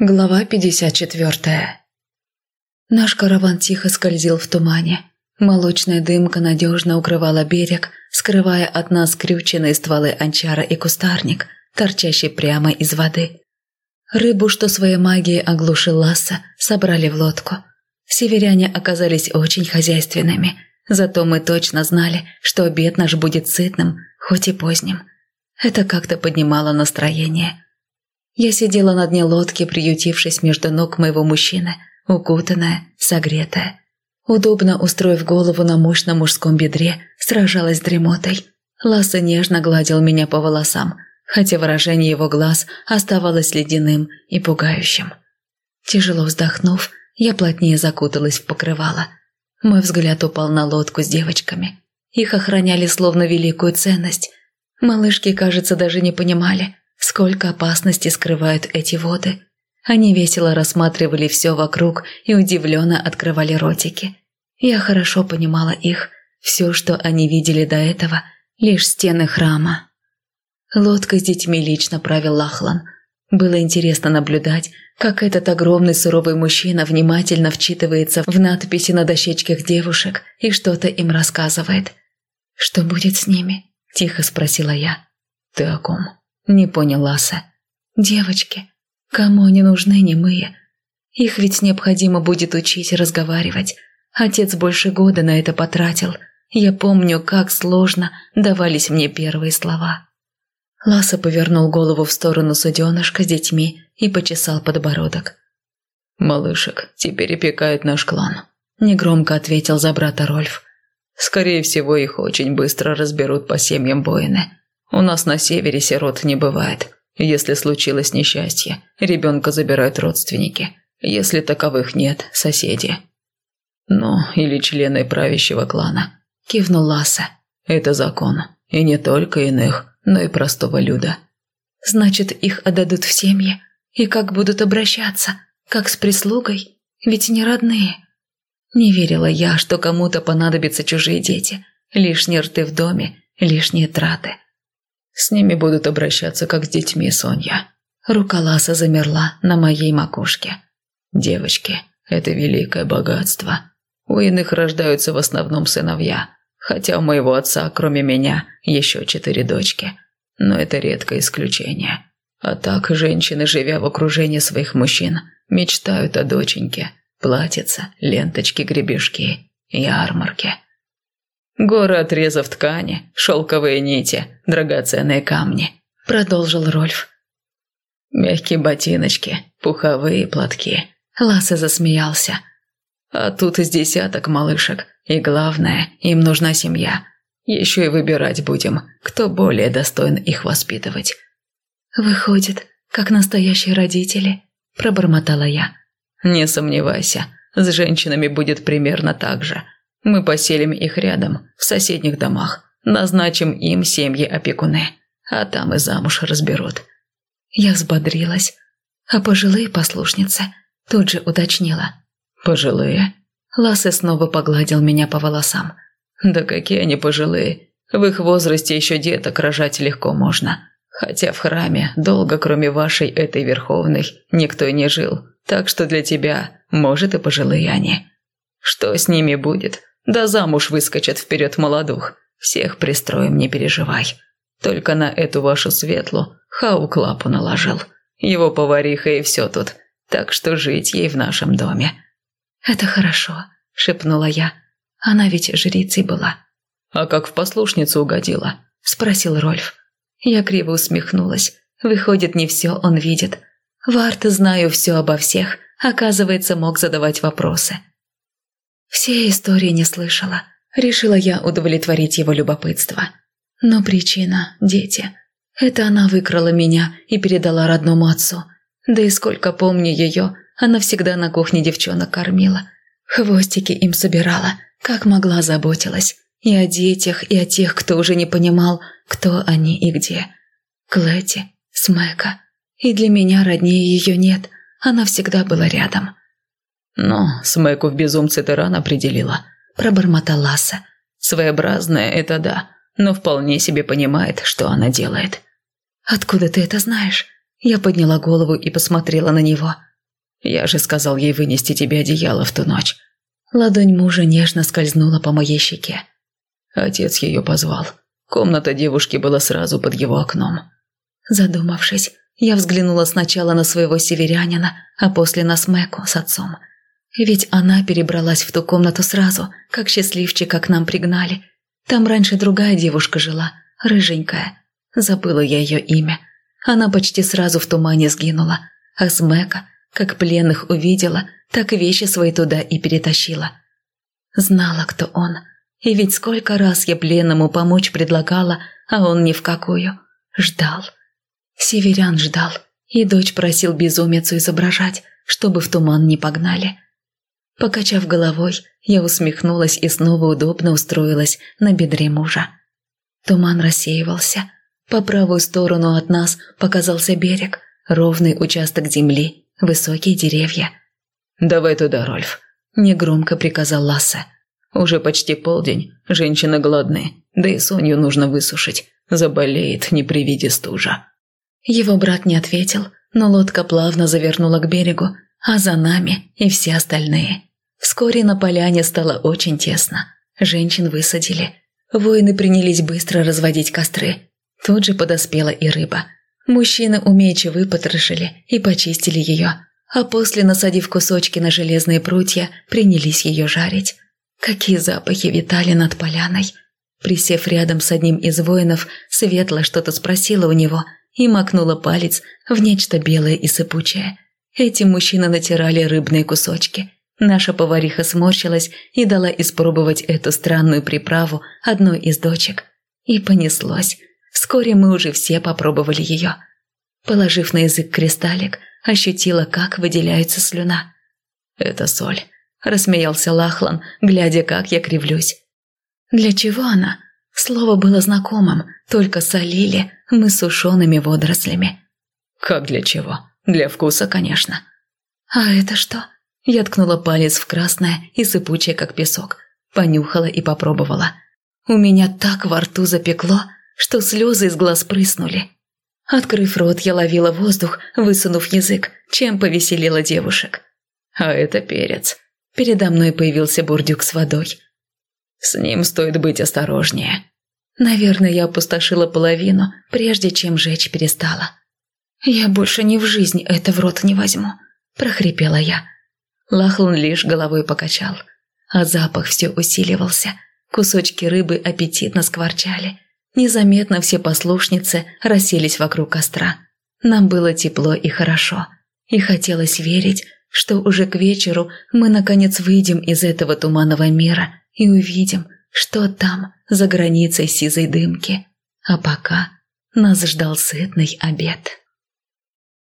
Глава 54 Наш караван тихо скользил в тумане. Молочная дымка надежно укрывала берег, скрывая от нас скрюченные стволы анчара и кустарник, торчащий прямо из воды. Рыбу, что своей магией оглушил Ласса, собрали в лодку. Северяне оказались очень хозяйственными, зато мы точно знали, что обед наш будет сытным, хоть и поздним. Это как-то поднимало настроение – я сидела на дне лодки, приютившись между ног моего мужчины, укутанная, согретая. Удобно устроив голову на мощном мужском бедре, сражалась с дремотой. Ласса нежно гладил меня по волосам, хотя выражение его глаз оставалось ледяным и пугающим. Тяжело вздохнув, я плотнее закуталась в покрывало. Мой взгляд упал на лодку с девочками. Их охраняли словно великую ценность. Малышки, кажется, даже не понимали – Сколько опасности скрывают эти воды. Они весело рассматривали все вокруг и удивленно открывали ротики. Я хорошо понимала их. Все, что они видели до этого, лишь стены храма. Лодкой с детьми лично правил Лахлан. Было интересно наблюдать, как этот огромный суровый мужчина внимательно вчитывается в надписи на дощечках девушек и что-то им рассказывает. «Что будет с ними?» – тихо спросила я. «Ты о ком?» Не понял Ласса. Девочки, кому они нужны немые? Их ведь необходимо будет учить разговаривать. Отец больше года на это потратил. Я помню, как сложно давались мне первые слова. Ласса повернул голову в сторону суденышка с детьми и почесал подбородок. «Малышек теперь опекает наш клан», – негромко ответил за брата Рольф. «Скорее всего, их очень быстро разберут по семьям воины. У нас на севере сирот не бывает. Если случилось несчастье, ребенка забирают родственники. Если таковых нет, соседи. Ну, или члены правящего клана. Кивнул Ласса. Это закон. И не только иных, но и простого люда. Значит, их отдадут в семьи? И как будут обращаться? Как с прислугой? Ведь не родные. Не верила я, что кому-то понадобятся чужие дети. Лишние рты в доме, лишние траты. С ними будут обращаться, как с детьми, Соня. Рука Ласа замерла на моей макушке. Девочки, это великое богатство. У иных рождаются в основном сыновья, хотя у моего отца, кроме меня, еще четыре дочки. Но это редкое исключение. А так женщины, живя в окружении своих мужчин, мечтают о доченьке. Платьица, ленточки, гребешки, ярмарки – Горы отрезов ткани, шелковые нити, драгоценные камни», – продолжил Рольф. «Мягкие ботиночки, пуховые платки». Лассе засмеялся. «А тут из десяток малышек, и главное, им нужна семья. Еще и выбирать будем, кто более достоин их воспитывать». «Выходит, как настоящие родители», – пробормотала я. «Не сомневайся, с женщинами будет примерно так же», мы поселим их рядом, в соседних домах, назначим им семьи опекуны, а там и замуж разберут». Я взбодрилась, а пожилые послушницы тут же уточнила. «Пожилые?» Лассе снова погладил меня по волосам. «Да какие они пожилые! В их возрасте еще деток рожать легко можно. Хотя в храме долго, кроме вашей этой верховной, никто не жил. Так что для тебя, может, и пожилые они. Что с ними будет, да замуж выскочат вперед молодух. Всех пристроим, не переживай. Только на эту вашу светлу Хаук лапу наложил. Его повариха и все тут. Так что жить ей в нашем доме». «Это хорошо», — шепнула я. «Она ведь жрицей была». «А как в послушницу угодила?» — спросил Рольф. Я криво усмехнулась. Выходит, не все он видит. Варт знаю все обо всех. Оказывается, мог задавать вопросы. Все истории не слышала. Решила я удовлетворить его любопытство. Но причина – дети. Это она выкрала меня и передала родному отцу. Да и сколько помню ее, она всегда на кухне девчонок кормила. Хвостики им собирала, как могла заботилась. И о детях, и о тех, кто уже не понимал, кто они и где. Клэти, Смека. И для меня роднее ее нет, она всегда была рядом. «Ну, Смеку в безумце ты рано определила», – пробормотал Ласса. «Своеобразная – это да, но вполне себе понимает, что она делает». «Откуда ты это знаешь?» Я подняла голову и посмотрела на него. «Я же сказал ей вынести тебе одеяло в ту ночь». Ладонь мужа нежно скользнула по моей щеке. Отец ее позвал. Комната девушки была сразу под его окном. Задумавшись, я взглянула сначала на своего северянина, а после на Смеку с отцом. Ведь она перебралась в ту комнату сразу, как счастливчика к нам пригнали. Там раньше другая девушка жила, рыженькая. Забыла я ее имя. Она почти сразу в тумане сгинула, а Смека, как пленных увидела, так вещи свои туда и перетащила. Знала, кто он. И ведь сколько раз я пленному помочь предлагала, а он ни в какую. Ждал. Северян ждал, и дочь просил безумицу изображать, чтобы в туман не погнали. Покачав головой, я усмехнулась и снова удобно устроилась на бедре мужа. Туман рассеивался. По правую сторону от нас показался берег, ровный участок земли, высокие деревья. «Давай туда, Рольф», – негромко приказал Лассе. «Уже почти полдень, женщины голодны, да и Соню нужно высушить. Заболеет не при виде стужа». Его брат не ответил, но лодка плавно завернула к берегу, а за нами и все остальные. Вскоре на поляне стало очень тесно. Женщин высадили. Воины принялись быстро разводить костры. Тут же подоспела и рыба. Мужчины умеючи выпотрошили и почистили ее, а после, насадив кусочки на железные прутья, принялись ее жарить. Какие запахи витали над поляной! Присев рядом с одним из воинов, Светла что-то спросила у него – и макнула палец в нечто белое и сыпучее. Эти мужчины натирали рыбные кусочки. Наша повариха сморщилась и дала испробовать эту странную приправу одной из дочек. И понеслось. Вскоре мы уже все попробовали ее. Положив на язык кристаллик, ощутила, как выделяется слюна. «Это соль», – рассмеялся Лахлан, глядя, как я кривлюсь. «Для чего она?» Слово было знакомым, только солили мы сушеными водорослями. Как для чего? Для вкуса, конечно. А это что? Я ткнула палец в красное и сыпучее, как песок. Понюхала и попробовала. У меня так во рту запекло, что слезы из глаз прыснули. Открыв рот, я ловила воздух, высунув язык, чем повеселила девушек. А это перец. Передо мной появился бурдюк с водой. С ним стоит быть осторожнее. Наверное, я опустошила половину, прежде чем жечь перестала. «Я больше ни в жизни это в рот не возьму», – прохрипела я. Лахлан лишь головой покачал, а запах все усиливался. Кусочки рыбы аппетитно скворчали. Незаметно все послушницы расселись вокруг костра. Нам было тепло и хорошо, и хотелось верить, что уже к вечеру мы наконец выйдем из этого туманного мира и увидим, что там, за границей сизой дымки. А пока нас ждал сытный обед.